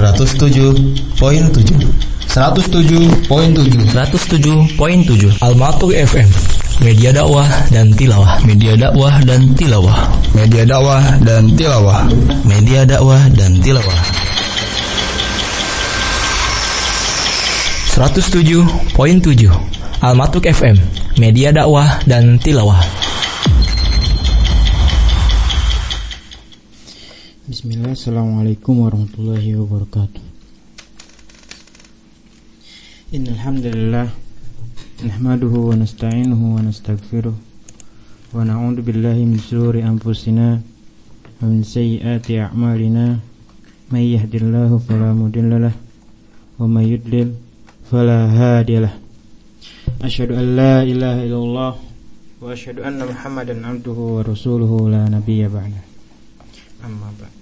107.7 107.7 107.7 Almatuk FM Media dakwah dan tilawah. Media dakwah dan tilawah. Media dakwah dan tilawah. Media dakwah dan tilawah. 107.7 Almatuk FM Media dakwah dan tilawah Bismillah, Assalamualaikum warahmatullahi wabarakatuh Innalhamdulillah Nahmaduhu wa nasta'inuhu wa nasta'gfiruh Wa na'udhu billahi min sururi anfusina Wa min sayyiati a'malina Man yahdillahu falamudillalah Wa man yudlil falahadiyalah Ashadu an la ilaha illallah Wa ashadu anna muhammadan abduhu wa rasuluhu la nabiya ba'da Amma ba'da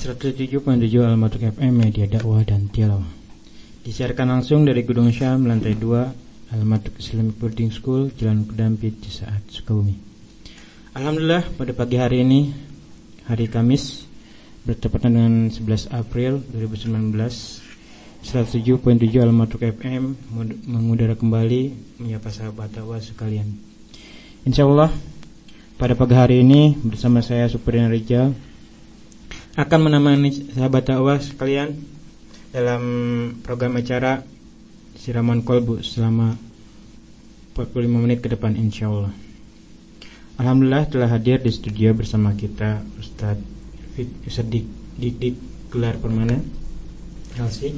107.7 Almatuk FM Media Dakwah dan Tilawah Disiarkan langsung dari Gedung Syam lantai 2 Almatuk Islamic Boarding School Jalan Kudampit Cisaat Sukabumi. Alhamdulillah pada pagi hari ini Hari Kamis Bertepatan dengan 11 April 2019 107.7 Almatuk FM Mengudara kembali Menyapa sahabat dakwah sekalian. Insya Allah Pada pagi hari ini Bersama saya Superian Rijal akan menemani sahabat dakwah sekalian dalam program acara siraman kolbu selama 45 menit ke depan insya Allah. Alhamdulillah telah hadir di studio bersama kita Ustadz Ustadz Dik, Dik, Gelar Permana Elsi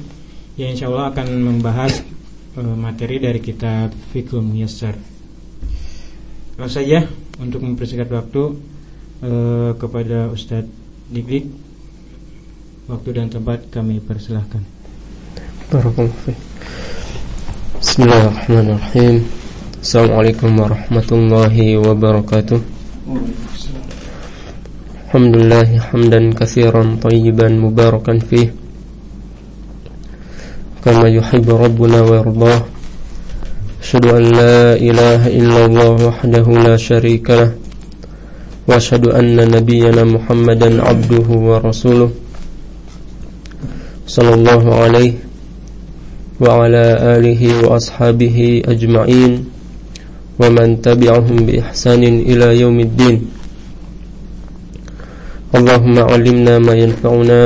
yang insya Allah akan membahas uh, materi dari kitab Fikul Muyassar. Langsung saja untuk mempersingkat waktu uh, kepada Ustadz Dik Dik Waktu dan tempat kami persilahkan. Bismillahirrahmanirrahim. Assalamualaikum warahmatullahi wabarakatuh. Alhamdulillah hamdan kathiran tayyiban mubarakan fih. Kama yuhibbu rabbuna wa yardah. Asyhadu an la ilaha illallah wahdahu la syarika lah وأشهد أن نبينا محمدا عبده ورسوله صلى الله عليه وعلى آله وأصحابه أجمعين ومن تبعهم بإحسان إلى يوم الدين. اللهم علمنا ما ينفعنا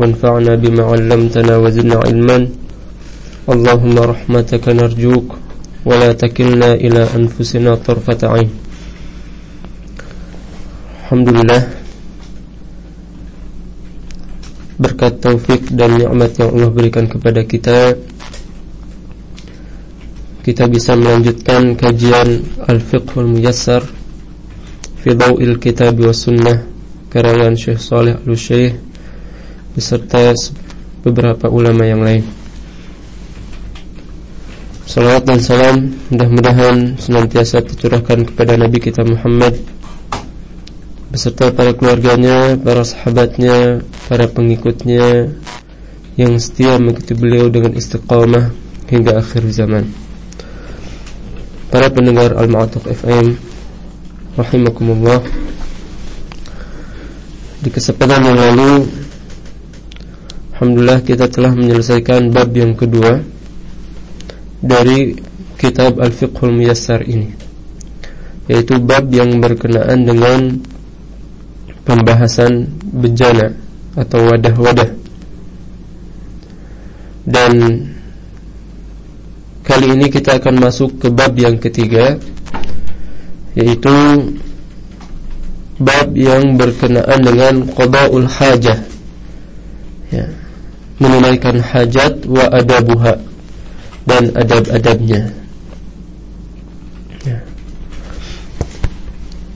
وانفعنا بما علمتنا وزدنا علما. اللهم رحمتك نرجوك ولا تكلنا إلى أنفسنا طرفة عين. Alhamdulillah. Berkat taufik dan nikmat yang Allah berikan kepada kita Kita bisa melanjutkan kajian Al-Fiqh Al-Mujassar Fi Daw'il Kitab wa Sunnah Karangan Syekh Saleh Al-Syeikh Beserta beberapa ulama yang lain. Salawat dan salam mudah-mudahan senantiasa tercurahkan kepada Nabi kita Muhammad beserta para keluarganya, para sahabatnya, para pengikutnya yang setia mengikuti beliau dengan istiqamah hingga akhir zaman. Para pendengar Al-Ma'atuq FM rahimakumullah. Di kesempatan yang lalu Alhamdulillah kita telah menyelesaikan bab yang kedua dari kitab Al-Fiqhul Muyassar ini yaitu bab yang berkenaan dengan pembahasan bencana atau wadah-wadah. Dan kali ini kita akan masuk ke bab yang ketiga yaitu bab yang berkenaan dengan qada'ul hajah. Ya menunaikan hajat wa adabuha dan adab-adabnya. Ya.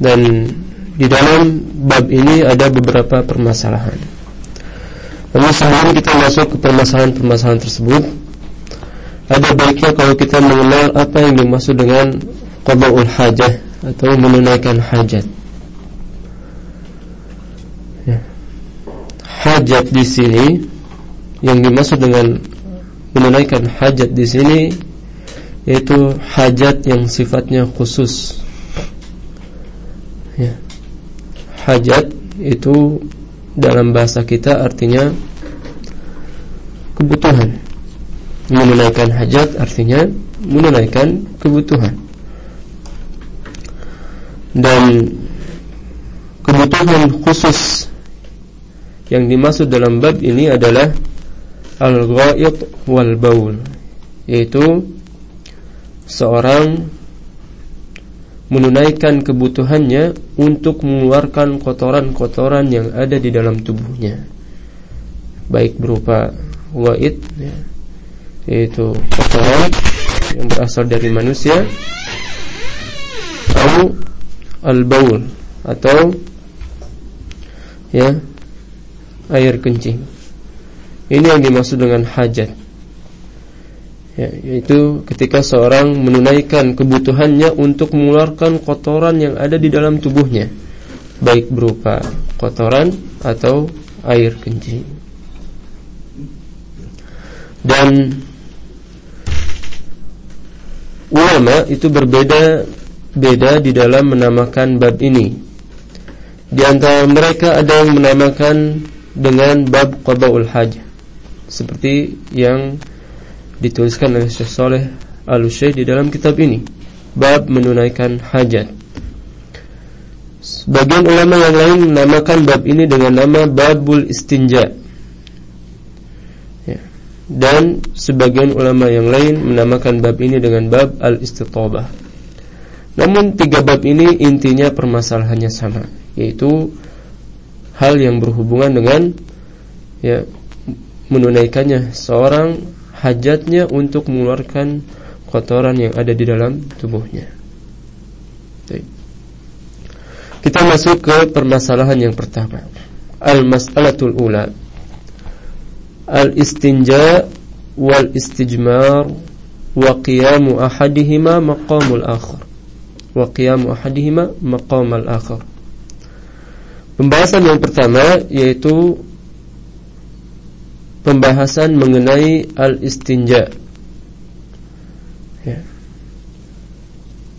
dan di dalam bab ini ada beberapa permasalahan. Namun sebelum kita masuk ke permasalahan-permasalahan tersebut, ada baiknya kalau kita mengenal apa yang dimaksud dengan qada'ul hajah atau menunaikan hajat. Ya. Hajat di sini yang dimaksud dengan menunaikan hajat di sini yaitu hajat yang sifatnya khusus. Ya hajat itu dalam bahasa kita artinya kebutuhan. Menunaikan hajat artinya menunaikan kebutuhan. Dan kebutuhan khusus yang dimaksud dalam bab ini adalah al-ghaid wal baul yaitu seorang menunaikan kebutuhannya untuk mengeluarkan kotoran-kotoran yang ada di dalam tubuhnya baik berupa ghaid ya, yaitu kotoran yang berasal dari manusia atau al-baul atau ya air kencing. Ini yang dimaksud dengan hajat. Ya, yaitu ketika seorang menunaikan kebutuhannya untuk mengeluarkan kotoran yang ada di dalam tubuhnya, baik berupa kotoran atau air kencing. Dan ulama itu berbeda beda di dalam menamakan bab ini. Di antara mereka ada yang menamakan dengan bab qadaul hajah seperti yang dituliskan oleh Syekh Saleh Al-Syekh di dalam kitab ini bab menunaikan hajat. Sebagian ulama yang lain menamakan bab ini dengan nama babul istinja. Ya. dan sebagian ulama yang lain menamakan bab ini dengan bab al-istitabah. Namun tiga bab ini intinya permasalahannya sama yaitu hal yang berhubungan dengan ya menunaikannya seorang hajatnya untuk mengeluarkan kotoran yang ada di dalam tubuhnya. Kita masuk ke permasalahan yang pertama. Al-mas'alatul ula. Al-istinja wal istijmar wa qiyamu ahadihima maqamul akhar. Wa qiyamu ahadihima maqamal akhar. Pembahasan yang pertama yaitu pembahasan mengenai al-istinja ya.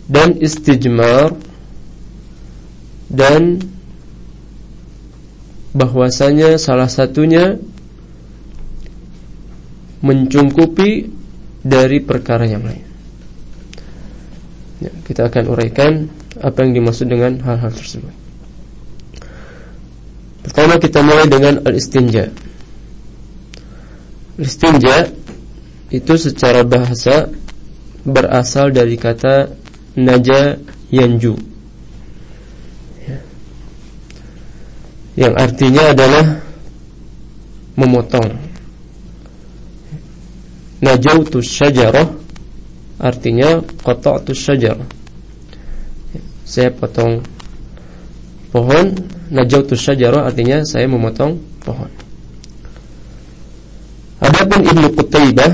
dan istijmar dan bahwasanya salah satunya mencungkupi dari perkara yang lain. Ya, kita akan uraikan apa yang dimaksud dengan hal-hal tersebut. Pertama kita mulai dengan al-istinja. Istinja itu secara bahasa berasal dari kata naja yanju. Ya. Yang artinya adalah memotong. Najautu syajarah artinya qata'tu syajarah. Ya. Saya potong pohon najautu syajarah artinya saya memotong pohon. Adapun Ibnu Qutaibah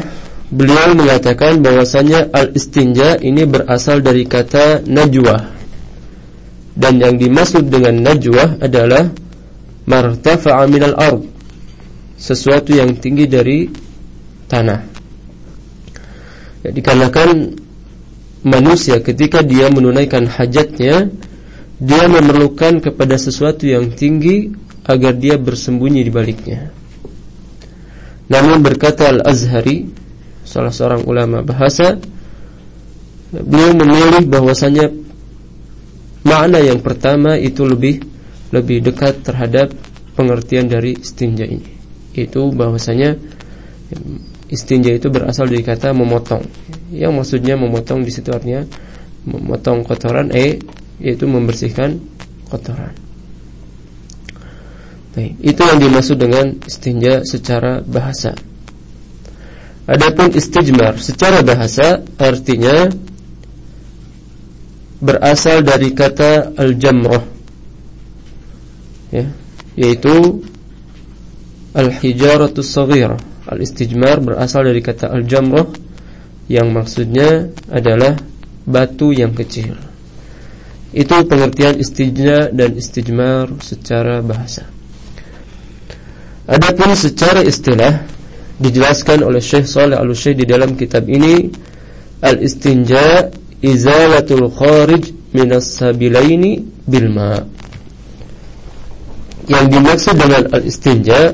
beliau mengatakan bahwasanya al-istinja ini berasal dari kata najwa. Dan yang dimaksud dengan najwa adalah martafa'a minal ard. Sesuatu yang tinggi dari tanah. Ya, dikarenakan manusia ketika dia menunaikan hajatnya dia memerlukan kepada sesuatu yang tinggi agar dia bersembunyi di baliknya. Namun berkata Al-Azhari, salah seorang ulama bahasa, beliau memilih bahwasanya makna yang pertama itu lebih lebih dekat terhadap pengertian dari istinja ini. Itu bahwasanya istinja itu berasal dari kata memotong. Yang maksudnya memotong di situ artinya memotong kotoran eh yaitu membersihkan kotoran. Baik, itu yang dimaksud dengan istinja secara bahasa. Adapun istijmar secara bahasa artinya berasal dari kata al-jamrah. Ya, yaitu al-hijaratus saghirah. Al-istijmar berasal dari kata al-jamrah yang maksudnya adalah batu yang kecil. Itu pengertian istijna dan istijmar secara bahasa. Adapun secara istilah dijelaskan oleh Syekh Saleh Al-Syekh di dalam kitab ini al-istinja izalatul kharij minas sabilaini bil ma. Yang dimaksud dengan al-istinja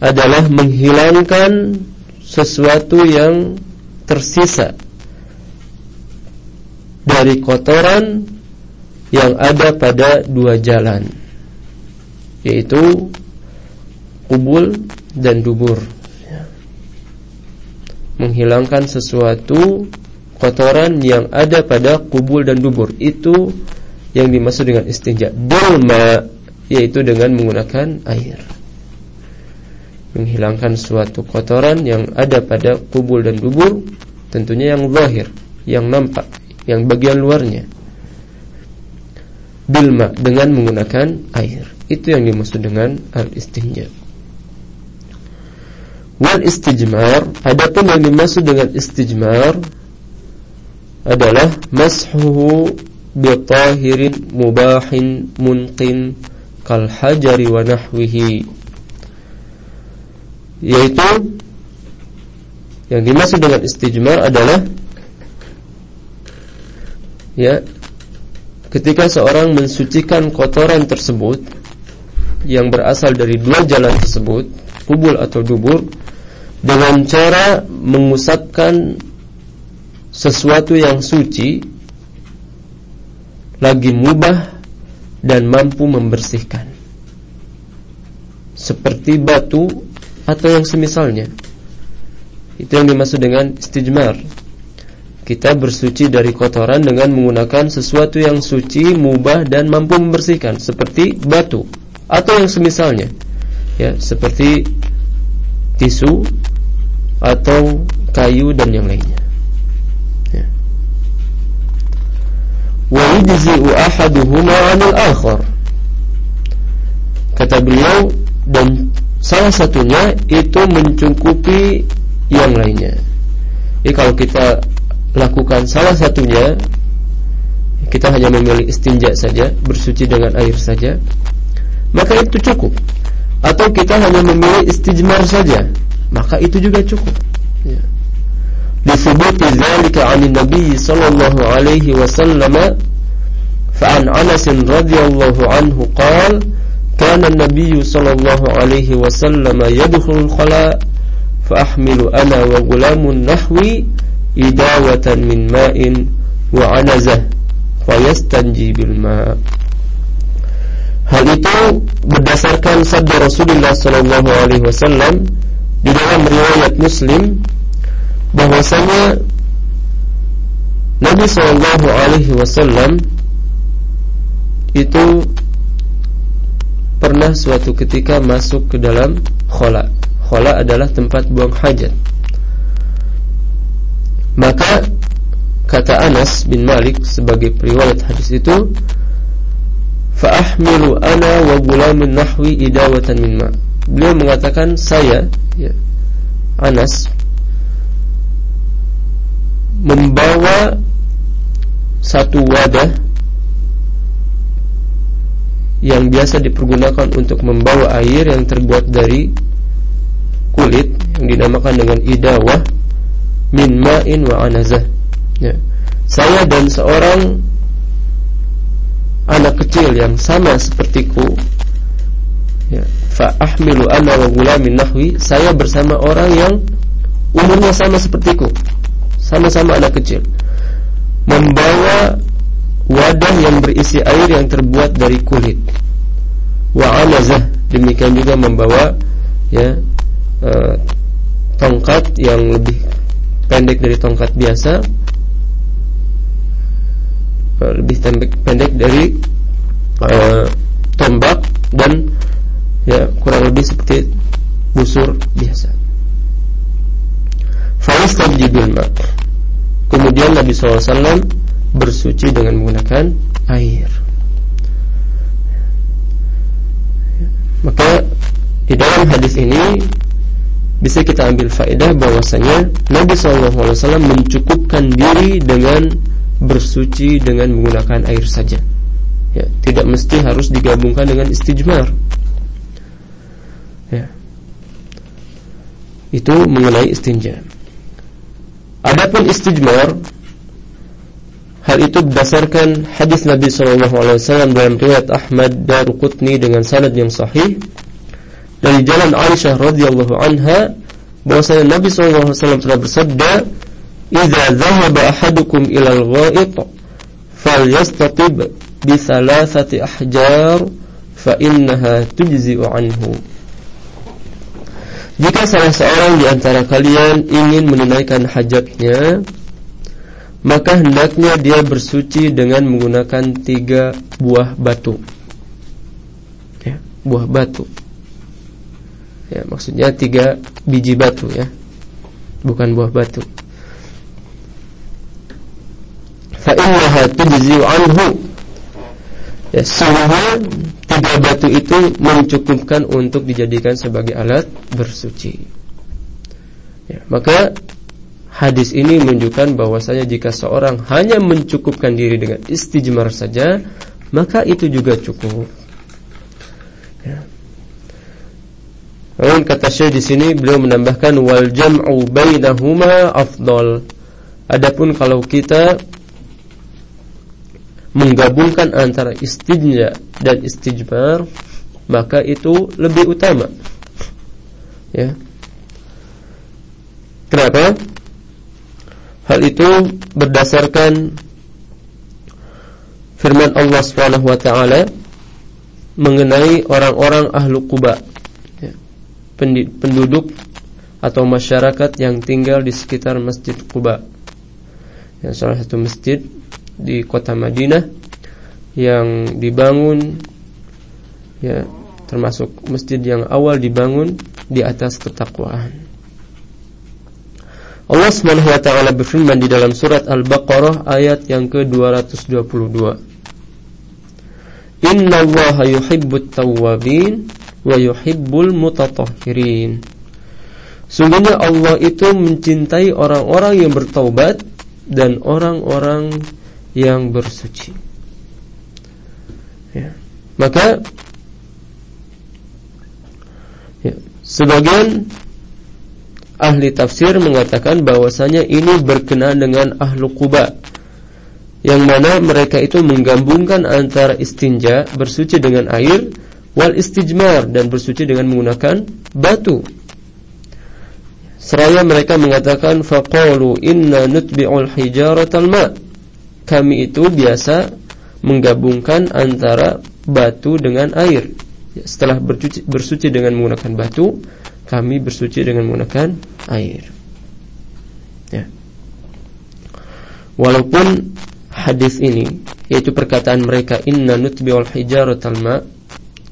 adalah menghilangkan sesuatu yang tersisa dari kotoran yang ada pada dua jalan yaitu kubul dan dubur. Menghilangkan sesuatu kotoran yang ada pada kubul dan dubur. Itu yang dimaksud dengan istinja. Bilma yaitu dengan menggunakan air. Menghilangkan suatu kotoran yang ada pada kubul dan dubur tentunya yang zahir yang nampak yang bagian luarnya. Bilma dengan menggunakan air. Itu yang dimaksud dengan al istinja wal istijmar adapun yang dimaksud dengan istijmar adalah mashuhu bi tahirin mubahin munqin kal hajari wa nahwihi. Yaitu yang dimaksud dengan istijmar adalah ya ketika seorang mensucikan kotoran tersebut yang berasal dari dua jalan tersebut kubul atau dubur dengan cara mengusapkan sesuatu yang suci lagi mubah dan mampu membersihkan. Seperti batu atau yang semisalnya. Itu yang dimaksud dengan istijmar. Kita bersuci dari kotoran dengan menggunakan sesuatu yang suci, mubah dan mampu membersihkan. Seperti batu atau yang semisalnya. Ya seperti tisu atau kayu dan yang lainnya. Ya. Wa yujzi'u ahaduhuma 'anil akhar. Kata beliau dan salah satunya itu mencukupi yang lainnya. Jadi kalau kita lakukan salah satunya kita hanya memilih istinja saja, bersuci dengan air saja, maka itu cukup. Atau kita hanya memilih istijmar saja, maka itu juga cukup ya. disubuti 'an nabi sallallahu alaihi wasallam fa Anas radhiyallahu anhu qala kana an-nabiy alaihi wasallam yadkhulu khala' fa ana wa ghulamun nahwi idawatan min ma'in wa anazah ma' Hal itu berdasarkan sabda Rasulullah sallallahu alaihi wasallam di dalam riwayat Muslim bahwasanya Nabi Shallallahu Alaihi Wasallam itu pernah suatu ketika masuk ke dalam khola. Khola adalah tempat buang hajat. Maka kata Anas bin Malik sebagai periwayat hadis itu, "Fa'ahmilu ana wa gulamun nahwi idawatan min ma'." Beliau mengatakan saya ya, Anas membawa satu wadah yang biasa dipergunakan untuk membawa air yang terbuat dari kulit yang dinamakan dengan idawah min ma'in wa anazah. Ya. Saya dan seorang anak kecil yang sama sepertiku ya, fa ahmilu ana wa gulamin nahwi. Saya bersama orang yang umurnya sama sepertiku. Sama-sama anak kecil. Membawa wadah yang berisi air yang terbuat dari kulit. Wa anazah demikian juga membawa ya uh, tongkat yang lebih pendek dari tongkat biasa. Uh, lebih pendek dari uh, tombak dan ya kurang lebih seperti busur biasa. Faistajibil ma. Kemudian Nabi SAW bersuci dengan menggunakan air. Maka di dalam hadis ini bisa kita ambil faedah bahwasanya Nabi SAW mencukupkan diri dengan bersuci dengan menggunakan air saja. Ya, tidak mesti harus digabungkan dengan istijmar. Itu mengenai istinja. Adapun istijmar Hal itu berdasarkan hadis Nabi SAW dalam riwayat Ahmad dan Qutni dengan sanad yang sahih dari jalan Aisyah radhiyallahu anha bahwasanya Nabi SAW telah bersabda, "Idza dhahaba ahadukum ila al-gha'it falyastatib bi thalathati ahjar fa innaha tujzi'u anhu." Jika salah seorang di antara kalian ingin menunaikan hajatnya, maka hendaknya dia bersuci dengan menggunakan tiga buah batu. Ya, buah batu. Ya, maksudnya tiga biji batu ya, bukan buah batu. Fa'innaha tujzi'u anhu. Ya, sungguh tiga batu itu mencukupkan untuk dijadikan sebagai alat bersuci. Ya, maka hadis ini menunjukkan bahwasanya jika seorang hanya mencukupkan diri dengan istijmar saja, maka itu juga cukup. Ya. Namun kata Syekh di sini beliau menambahkan wal jam'u bainahuma afdal. Adapun kalau kita menggabungkan antara istinja dan istijmar maka itu lebih utama. Ya. Kenapa? Hal itu berdasarkan firman Allah Subhanahu wa taala mengenai orang-orang ahlu Quba ya, penduduk atau masyarakat yang tinggal di sekitar Masjid Quba. Yang salah satu masjid di kota Madinah yang dibangun ya termasuk masjid yang awal dibangun di atas ketakwaan. Allah Subhanahu wa taala berfirman di dalam surat Al-Baqarah ayat yang ke-222. Inna Allah yuhibbut tawwabin wa yuhibbul mutatahhirin. Sungguhnya Allah itu mencintai orang-orang yang bertaubat dan orang-orang yang bersuci. Ya. Maka ya, sebagian ahli tafsir mengatakan bahwasanya ini berkenaan dengan ahlu Quba yang mana mereka itu menggabungkan antara istinja bersuci dengan air wal istijmar dan bersuci dengan menggunakan batu. Seraya mereka mengatakan faqalu inna nutbi'ul hijaratal ma' kami itu biasa menggabungkan antara batu dengan air. Setelah bersuci, bersuci dengan menggunakan batu, kami bersuci dengan menggunakan air. Ya. Walaupun hadis ini yaitu perkataan mereka inna nutbi'ul hijaratal ma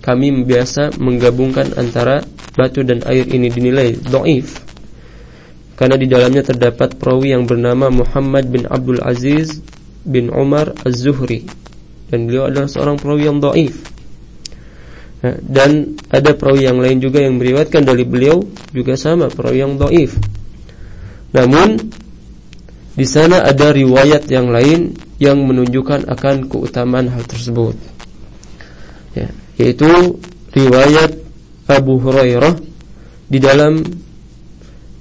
kami biasa menggabungkan antara batu dan air ini dinilai dhaif karena di dalamnya terdapat perawi yang bernama Muhammad bin Abdul Aziz bin Umar Az-Zuhri dan beliau adalah seorang perawi yang dhaif. Ya, dan ada perawi yang lain juga yang meriwayatkan dari beliau juga sama perawi yang dhaif. Namun di sana ada riwayat yang lain yang menunjukkan akan keutamaan hal tersebut. Ya, yaitu riwayat Abu Hurairah di dalam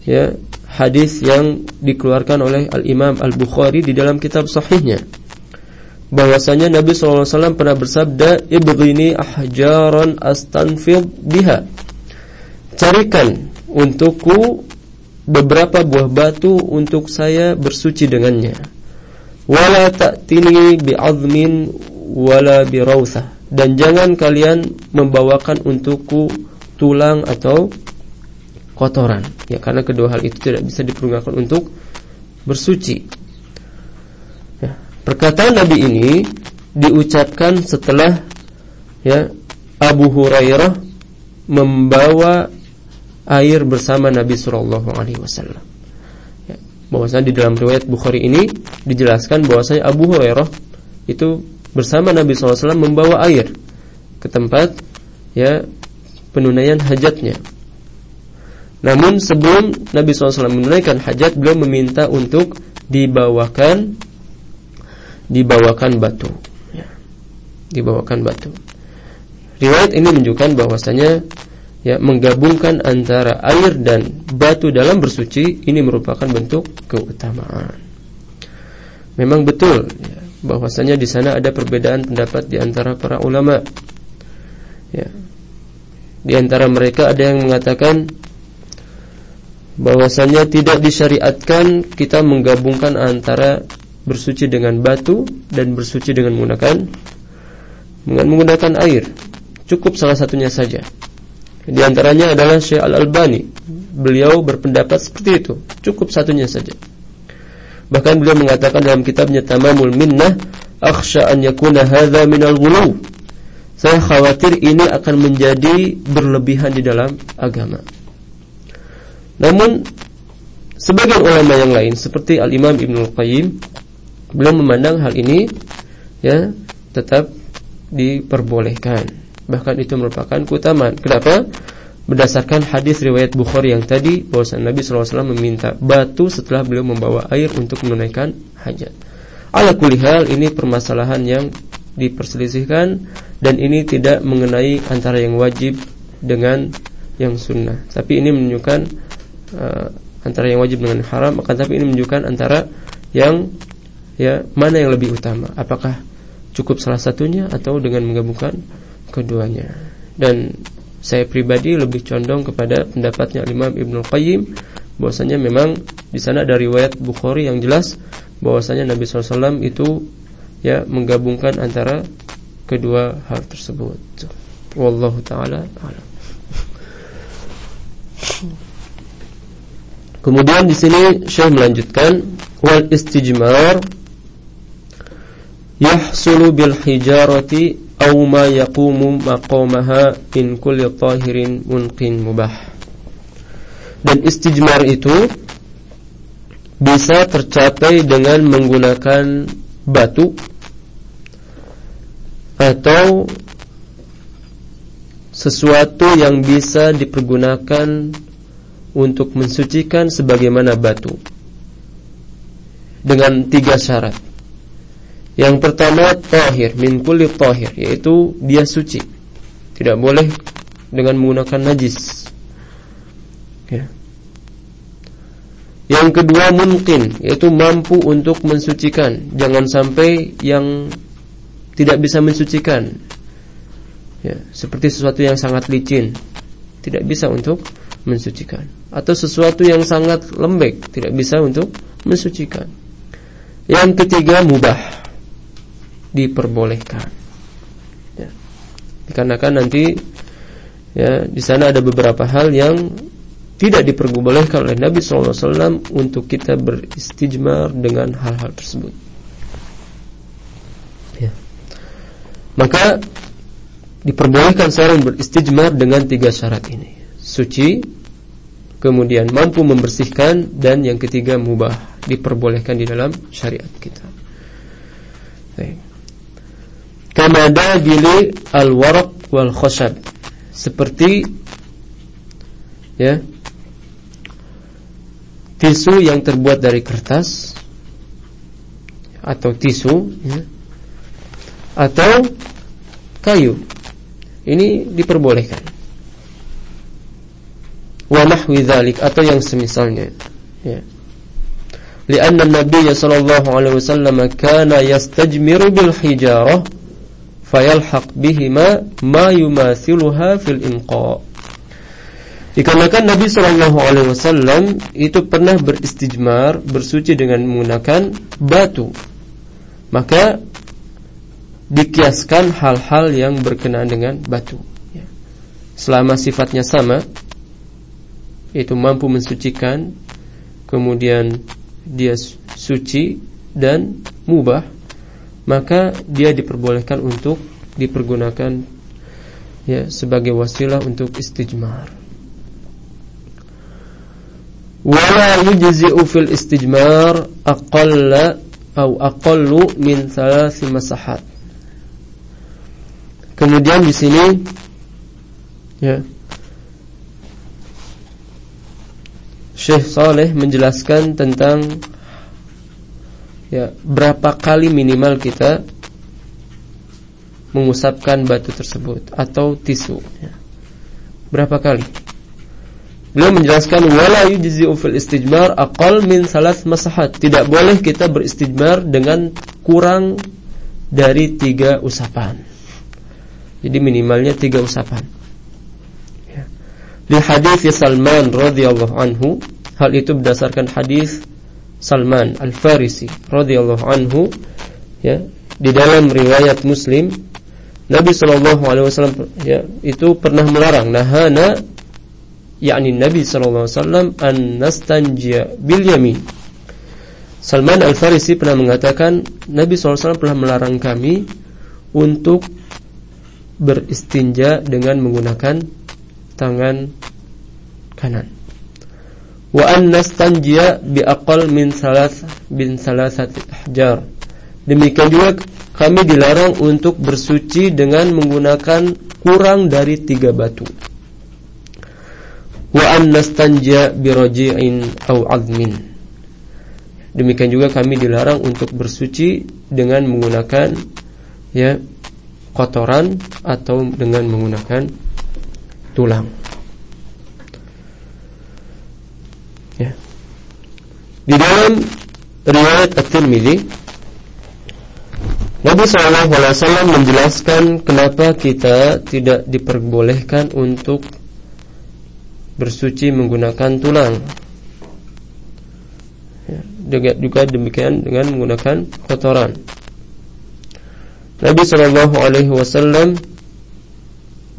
ya hadis yang dikeluarkan oleh Al-Imam Al-Bukhari di dalam kitab sahihnya. Bahwasanya Nabi SAW pernah bersabda ibghini ahjaran astanfid biha. Carikan untukku beberapa buah batu untuk saya bersuci dengannya. Wala ta'tini bi'azmin wala birawthah dan jangan kalian membawakan untukku tulang atau kotoran. Ya karena kedua hal itu tidak bisa dipergunakan untuk bersuci. Ya, perkataan Nabi ini diucapkan setelah ya Abu Hurairah membawa air bersama Nabi Shallallahu Alaihi Wasallam. Ya, bahwasanya di dalam riwayat Bukhari ini dijelaskan bahwasanya Abu Hurairah itu bersama Nabi SAW membawa air ke tempat ya penunaian hajatnya namun sebelum Nabi SAW menunaikan hajat Beliau meminta untuk dibawakan Dibawakan batu ya. Dibawakan batu Riwayat ini menunjukkan bahwasanya ya menggabungkan antara air dan batu dalam bersuci ini merupakan bentuk keutamaan. Memang betul ya, bahwasanya di sana ada perbedaan pendapat di antara para ulama. Ya. Di antara mereka ada yang mengatakan bahwasanya tidak disyariatkan kita menggabungkan antara bersuci dengan batu dan bersuci dengan menggunakan dengan menggunakan air. Cukup salah satunya saja. Di antaranya adalah Syekh Al-Albani. Beliau berpendapat seperti itu. Cukup satunya saja. Bahkan beliau mengatakan dalam kitabnya Tamamul Minnah, "Akhsha an yakuna hadza minal ghulu." Saya khawatir ini akan menjadi berlebihan di dalam agama. Namun sebagian ulama yang lain seperti Al-Imam Ibnu Qayyim belum memandang hal ini ya tetap diperbolehkan. Bahkan itu merupakan keutamaan. Kenapa? Berdasarkan hadis riwayat Bukhari yang tadi bahwa Nabi SAW meminta batu setelah beliau membawa air untuk menunaikan hajat. Ala kulihal ini permasalahan yang diperselisihkan dan ini tidak mengenai antara yang wajib dengan yang sunnah. Tapi ini menunjukkan uh, antara yang wajib dengan haram, akan tapi ini menunjukkan antara yang ya mana yang lebih utama apakah cukup salah satunya atau dengan menggabungkan keduanya dan saya pribadi lebih condong kepada pendapatnya Imam Ibnu Qayyim bahwasanya memang di sana ada riwayat Bukhari yang jelas bahwasanya Nabi SAW itu ya menggabungkan antara kedua hal tersebut. Wallahu taala alam. Kemudian di sini Syekh melanjutkan wal istijmar yahsulu bil hijarati aw ma yaqumu maqamaha in kulli tahirin munqin mubah. Dan istijmar itu bisa tercapai dengan menggunakan batu atau sesuatu yang bisa dipergunakan untuk mensucikan sebagaimana batu dengan tiga syarat yang pertama tahir min kulli tahir yaitu dia suci. Tidak boleh dengan menggunakan najis. Ya. Yang kedua mungkin yaitu mampu untuk mensucikan. Jangan sampai yang tidak bisa mensucikan. Ya, seperti sesuatu yang sangat licin tidak bisa untuk mensucikan atau sesuatu yang sangat lembek tidak bisa untuk mensucikan. Yang ketiga mubah diperbolehkan. Ya. Dikarenakan nanti ya di sana ada beberapa hal yang tidak diperbolehkan oleh Nabi SAW untuk kita beristijmar dengan hal-hal tersebut. Ya. Maka diperbolehkan seorang beristijmar dengan tiga syarat ini: suci, kemudian mampu membersihkan, dan yang ketiga mubah diperbolehkan di dalam syariat kita. Kama dabili al-waraq wal khashab seperti ya tisu yang terbuat dari kertas atau tisu ya, atau kayu. Ini diperbolehkan wa nahwi dzalik atau yang semisalnya ya lianna Nabi sallallahu alaihi wasallam kana yastajmiru bil hijarah fayalhaq bihima ma yumathiluha fil inqa. Dikarenakan Nabi Shallallahu Alaihi Wasallam itu pernah beristijmar bersuci dengan menggunakan batu, maka dikiaskan hal-hal yang berkenaan dengan batu. Ya. Selama sifatnya sama, itu mampu mensucikan, kemudian dia suci dan mubah, maka dia diperbolehkan untuk dipergunakan ya sebagai wasilah untuk istijmar. Wala yujzi'u fil istijmar aqalla atau aqallu min thalathi masahat. Kemudian di sini ya Syekh Saleh menjelaskan tentang ya berapa kali minimal kita mengusapkan batu tersebut atau tisu ya. berapa kali? Beliau menjelaskan wala yujzi'u fil istijmar aqal min salas masahat. Tidak boleh kita beristijmar dengan kurang dari tiga usapan. Jadi minimalnya tiga usapan Di hadis Salman radhiyallahu anhu, hal itu berdasarkan hadis Salman Al-Farisi radhiyallahu anhu ya, di dalam riwayat Muslim Nabi sallallahu alaihi wasallam ya, itu pernah melarang nahana yakni Nabi sallallahu alaihi wasallam an nastanjia bil yamin. Salman Al-Farisi pernah mengatakan Nabi SAW pernah melarang kami untuk beristinja dengan menggunakan tangan kanan. Wa an nastanjia bi aqal min salas bin salasati ahjar. Demikian juga kami dilarang untuk bersuci dengan menggunakan kurang dari tiga batu. Wa an nastanja bi raji'in aw azmin. Demikian juga kami dilarang untuk bersuci dengan menggunakan ya kotoran atau dengan menggunakan tulang. Ya. Di dalam riwayat At-Tirmidzi Nabi SAW menjelaskan kenapa kita tidak diperbolehkan untuk bersuci menggunakan tulang. Ya, juga demikian dengan menggunakan kotoran. Nabi Shallallahu Alaihi Wasallam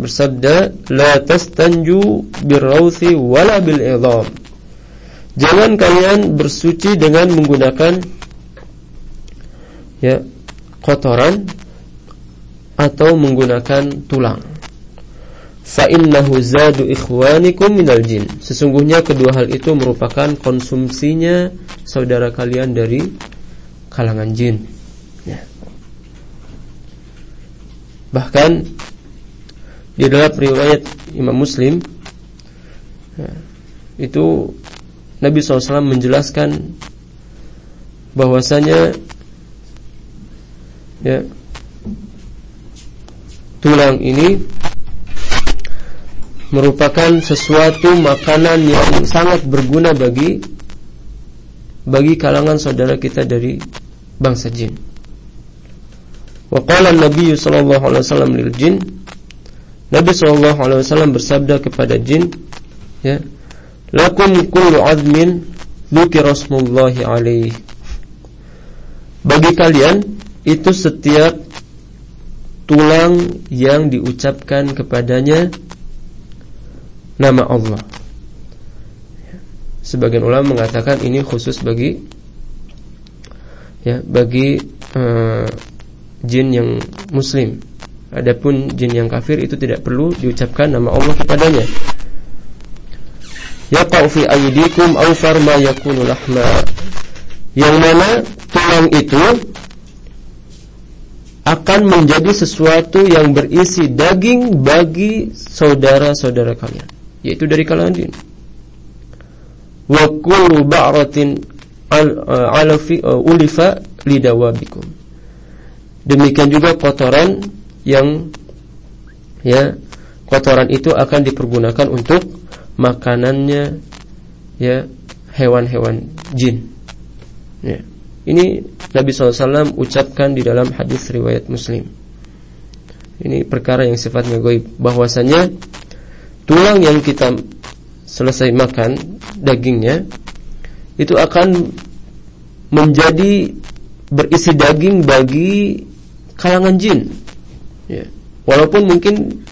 bersabda, "La tastanju birrauthi wala bil idham." Jangan kalian bersuci dengan menggunakan ya kotoran atau menggunakan tulang. Fa innahu zadu ikhwanikum minal jin. Sesungguhnya kedua hal itu merupakan konsumsinya saudara kalian dari kalangan jin. Bahkan di dalam riwayat Imam Muslim itu Nabi SAW menjelaskan bahwasanya ya tulang ini merupakan sesuatu makanan yang sangat berguna bagi bagi kalangan saudara kita dari bangsa jin. Wa qala Nabi sallallahu alaihi wasallam lil jin Nabi wasallam bersabda kepada jin ya lakum kullu azmin dzukira rasmullahi alaihi Bagi kalian itu setiap tulang yang diucapkan kepadanya nama Allah. Sebagian ulama mengatakan ini khusus bagi ya bagi uh, jin yang muslim. Adapun jin yang kafir itu tidak perlu diucapkan nama Allah kepadanya. Yaqa'u fi aydikum aw farma yakunu lahma. Yang mana tulang itu akan menjadi sesuatu yang berisi daging bagi saudara-saudara kalian, yaitu dari kalangan jin. Wa kullu ba'ratin al, uh, ulifa lidawabikum Demikian juga kotoran yang ya kotoran itu akan dipergunakan untuk makanannya ya hewan-hewan jin. Ya. Ini Nabi SAW ucapkan di dalam hadis riwayat Muslim. Ini perkara yang sifatnya goib. Bahwasanya tulang yang kita selesai makan dagingnya itu akan menjadi berisi daging bagi kalangan jin. Ya. Walaupun mungkin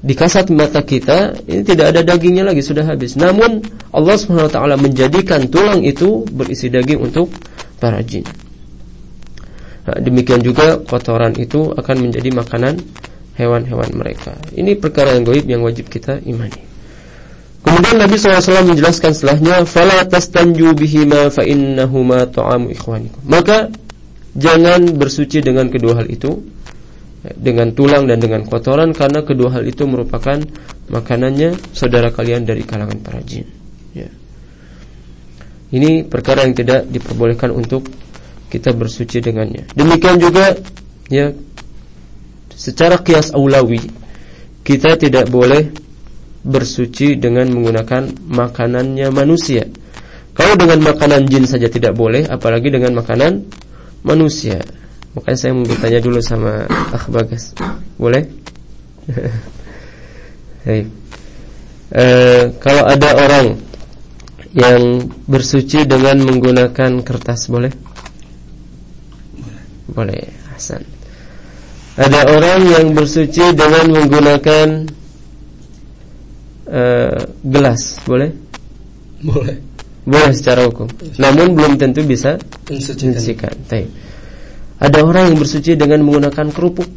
di kasat mata kita ini tidak ada dagingnya lagi sudah habis. Namun Allah Subhanahu wa taala menjadikan tulang itu berisi daging untuk para jin. Nah, demikian juga kotoran itu akan menjadi makanan hewan-hewan mereka. Ini perkara yang goib yang wajib kita imani. Kemudian Nabi SAW menjelaskan setelahnya, "Fala fa innahuma ta'amu ikhwanikum." Maka jangan bersuci dengan kedua hal itu dengan tulang dan dengan kotoran karena kedua hal itu merupakan makanannya saudara kalian dari kalangan para jin. Ya. Ini perkara yang tidak diperbolehkan untuk kita bersuci dengannya. Demikian juga ya secara kias aulawi kita tidak boleh bersuci dengan menggunakan makanannya manusia. Kalau dengan makanan jin saja tidak boleh, apalagi dengan makanan manusia. Makanya saya mau bertanya dulu sama Akh Bagas. Boleh? Hey. eh, kalau ada orang yang bersuci dengan menggunakan kertas boleh? Boleh, Hasan. Ada orang yang bersuci dengan menggunakan uh, gelas, boleh? Boleh. Boleh secara hukum. Namun belum tentu bisa mensucikan. Ada orang yang bersuci dengan menggunakan kerupuk.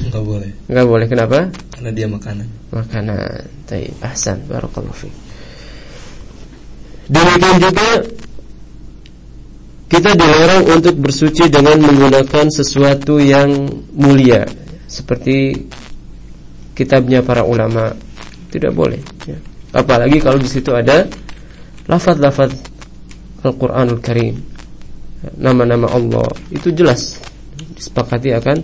Enggak boleh. Enggak boleh. Kenapa? Karena dia makanan. Makanan. Taib. Ahsan. Barakallahu fiik. Demikian juga kita dilarang untuk bersuci dengan menggunakan sesuatu yang mulia seperti kitabnya para ulama. Tidak boleh. Ya. Apalagi kalau di situ ada lafaz-lafaz Al-Qur'anul Karim. Nama-nama Allah itu jelas. Disepakati akan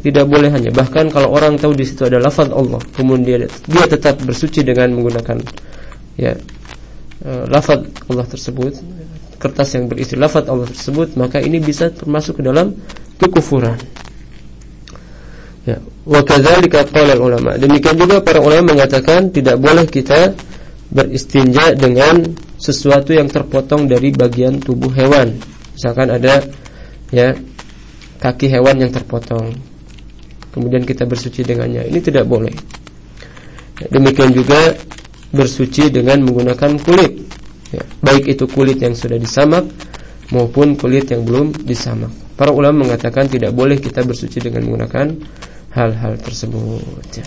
tidak boleh hanya bahkan kalau orang tahu di situ ada lafaz Allah kemudian dia tetap bersuci dengan menggunakan ya uh, lafaz Allah tersebut kertas yang berisi lafaz Allah tersebut maka ini bisa termasuk ke dalam kekufuran. Ya. Wa kadzalika qala ulama demikian juga para ulama mengatakan tidak boleh kita beristinja dengan sesuatu yang terpotong dari bagian tubuh hewan. Misalkan ada ya kaki hewan yang terpotong. Kemudian kita bersuci dengannya. Ini tidak boleh. Demikian juga bersuci dengan menggunakan kulit. Ya, baik itu kulit yang sudah disamak maupun kulit yang belum disamak. Para ulama mengatakan tidak boleh kita bersuci dengan menggunakan hal-hal tersebut. Ya.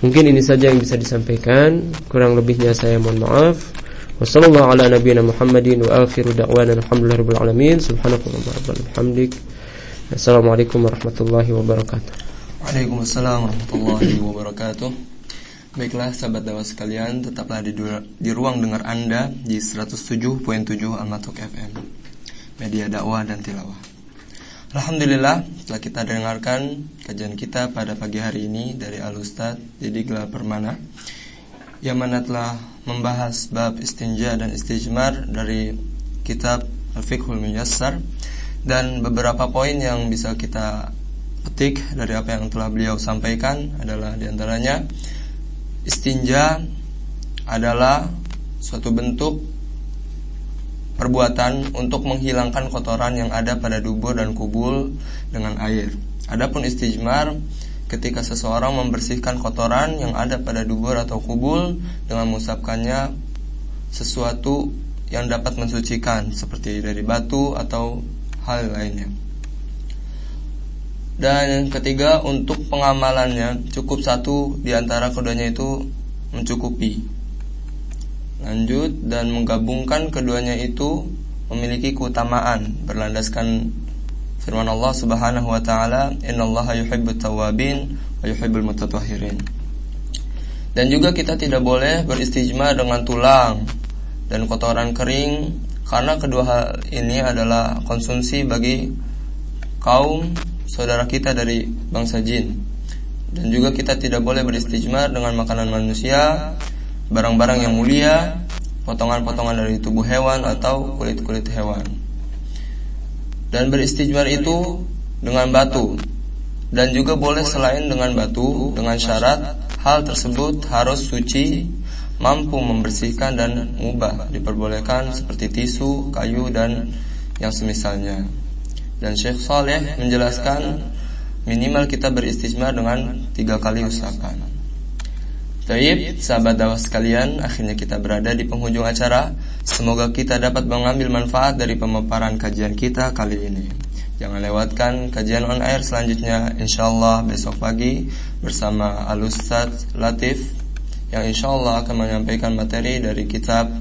Mungkin ini saja yang bisa disampaikan. Kurang lebihnya saya mohon maaf. Assalamualaikum warahmatullahi wabarakatuh. Warahmatullahi wabarakatuh. Baiklah sahabat dakwah sekalian, tetaplah di, di ruang dengar Anda di 107.7 Almatuk FM. Media dakwah dan tilawah. Alhamdulillah setelah kita dengarkan kajian kita pada pagi hari ini dari Al Ustaz Didi Gelar Permana yang mana telah membahas bab istinja dan istijmar dari kitab Al-Fiqhul Muyassar dan beberapa poin yang bisa kita petik dari apa yang telah beliau sampaikan adalah di antaranya istinja adalah suatu bentuk perbuatan untuk menghilangkan kotoran yang ada pada dubur dan kubul dengan air. Adapun istijmar ketika seseorang membersihkan kotoran yang ada pada dubur atau kubul dengan mengusapkannya sesuatu yang dapat mensucikan seperti dari batu atau hal lainnya. Dan yang ketiga untuk pengamalannya cukup satu di antara keduanya itu mencukupi. Lanjut dan menggabungkan keduanya itu memiliki keutamaan berlandaskan Firman Allah Subhanahu wa taala, "Innallaha yuhibbut tawwabin wa yuhibbul mutatahhirin." Dan juga kita tidak boleh beristijma dengan tulang dan kotoran kering karena kedua hal ini adalah konsumsi bagi kaum saudara kita dari bangsa jin. Dan juga kita tidak boleh beristijmar dengan makanan manusia, barang-barang yang mulia, potongan-potongan dari tubuh hewan atau kulit-kulit hewan dan beristijmar itu dengan batu dan juga boleh selain dengan batu dengan syarat hal tersebut harus suci mampu membersihkan dan mubah diperbolehkan seperti tisu, kayu dan yang semisalnya. Dan Syekh Saleh menjelaskan minimal kita beristijmar dengan tiga kali usapan. Taib, sahabat dakwah sekalian, akhirnya kita berada di penghujung acara. Semoga kita dapat mengambil manfaat dari pemaparan kajian kita kali ini. Jangan lewatkan kajian on air selanjutnya insyaallah besok pagi bersama Al Ustaz Latif yang insyaallah akan menyampaikan materi dari kitab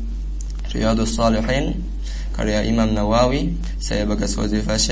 Riyadus Salihin karya Imam Nawawi. Saya Bagas Wazifah